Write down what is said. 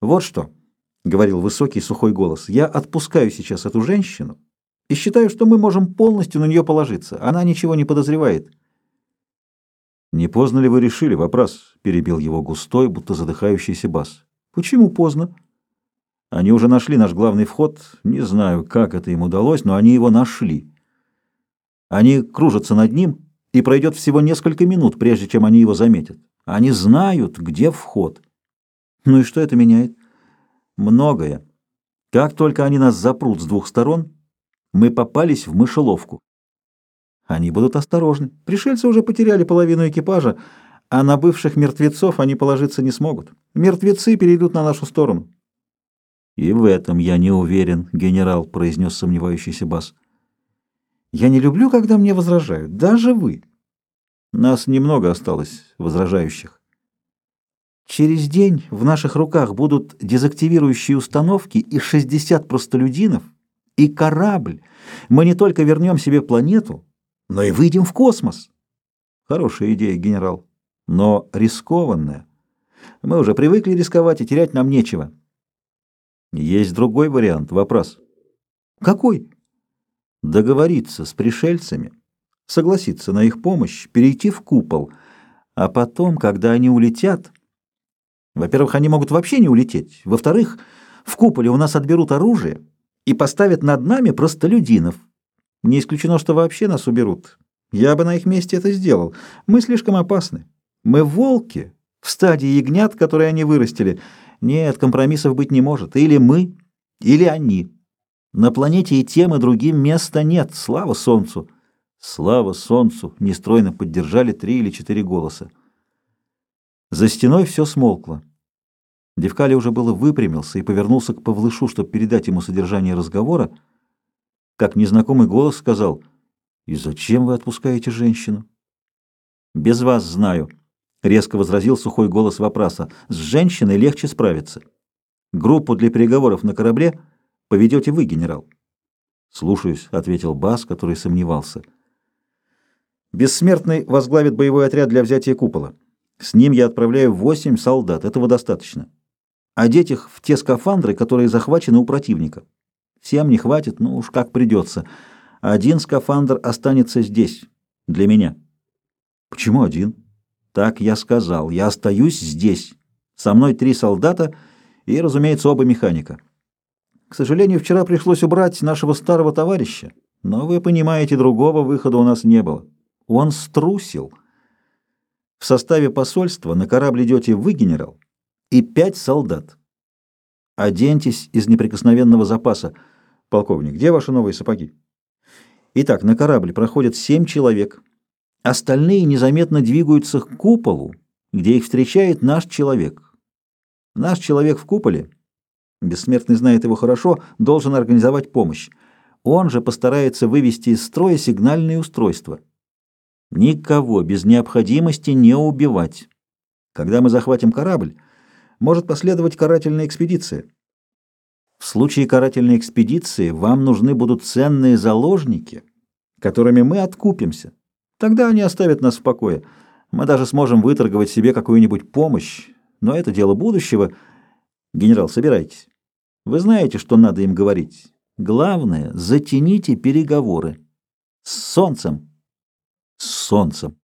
Вот что, — говорил высокий сухой голос, — я отпускаю сейчас эту женщину и считаю, что мы можем полностью на нее положиться. Она ничего не подозревает. «Не поздно ли вы решили вопрос?» — перебил его густой, будто задыхающийся бас. «Почему поздно?» «Они уже нашли наш главный вход. Не знаю, как это им удалось, но они его нашли. Они кружатся над ним, и пройдет всего несколько минут, прежде чем они его заметят. Они знают, где вход». «Ну и что это меняет?» «Многое. Как только они нас запрут с двух сторон, мы попались в мышеловку. Они будут осторожны. Пришельцы уже потеряли половину экипажа, а на бывших мертвецов они положиться не смогут. Мертвецы перейдут на нашу сторону. «И в этом я не уверен, генерал», — произнес сомневающийся Бас. «Я не люблю, когда мне возражают, даже вы». «Нас немного осталось возражающих». «Через день в наших руках будут дезактивирующие установки и 60 простолюдинов, и корабль. Мы не только вернем себе планету, но и выйдем в космос. Хорошая идея, генерал, но рискованная. Мы уже привыкли рисковать, и терять нам нечего. Есть другой вариант, вопрос. Какой? Договориться с пришельцами, согласиться на их помощь, перейти в купол, а потом, когда они улетят... Во-первых, они могут вообще не улететь. Во-вторых, в куполе у нас отберут оружие и поставят над нами простолюдинов. Не исключено, что вообще нас уберут. Я бы на их месте это сделал. Мы слишком опасны. Мы волки в стадии ягнят, которые они вырастили. Нет, компромиссов быть не может. Или мы, или они. На планете и тем, и другим места нет. Слава Солнцу! Слава Солнцу! Нестройно поддержали три или четыре голоса. За стеной все смолкло. Девкали уже было выпрямился и повернулся к Павлышу, чтобы передать ему содержание разговора, как незнакомый голос сказал, «И зачем вы отпускаете женщину?» «Без вас знаю», — резко возразил сухой голос вопроса. «С женщиной легче справиться. Группу для переговоров на корабле поведете вы, генерал». «Слушаюсь», — ответил Бас, который сомневался. «Бессмертный возглавит боевой отряд для взятия купола. С ним я отправляю восемь солдат. Этого достаточно. Одеть их в те скафандры, которые захвачены у противника. Всем не хватит, ну уж как придется. Один скафандр останется здесь, для меня. Почему один? Так я сказал. Я остаюсь здесь. Со мной три солдата и, разумеется, оба механика. К сожалению, вчера пришлось убрать нашего старого товарища, но вы понимаете, другого выхода у нас не было. Он струсил. В составе посольства на корабль идете вы, генерал, и пять солдат. Оденьтесь из неприкосновенного запаса. Полковник, где ваши новые сапоги? Итак, на корабль проходят семь человек. Остальные незаметно двигаются к куполу, где их встречает наш человек. Наш человек в куполе, бессмертный знает его хорошо, должен организовать помощь. Он же постарается вывести из строя сигнальные устройства. Никого без необходимости не убивать. Когда мы захватим корабль, может последовать карательная экспедиция. В случае карательной экспедиции вам нужны будут ценные заложники, которыми мы откупимся. Тогда они оставят нас в покое. Мы даже сможем выторговать себе какую-нибудь помощь, но это дело будущего. Генерал, собирайтесь. Вы знаете, что надо им говорить. Главное, затяните переговоры. С солнцем. Солнцем.